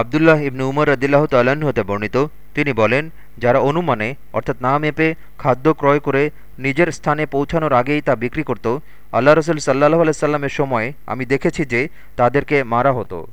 আবদুল্লাহ ইবনু উমর রদিল্লাহ তাল্লাহ্ন হতে বর্ণিত। তিনি বলেন, যারা অনুমানে, অর্থাৎ না মেপে, খাদ্য ক্রয় করে নিজের স্থানে পৌঁছানোর আগেই তা বিক্রি করত, আল্লাহ রসুল সাল্লাহ আলাইসাল্লামের সময় আমি দেখেছি যে তাদেরকে মারা হতো।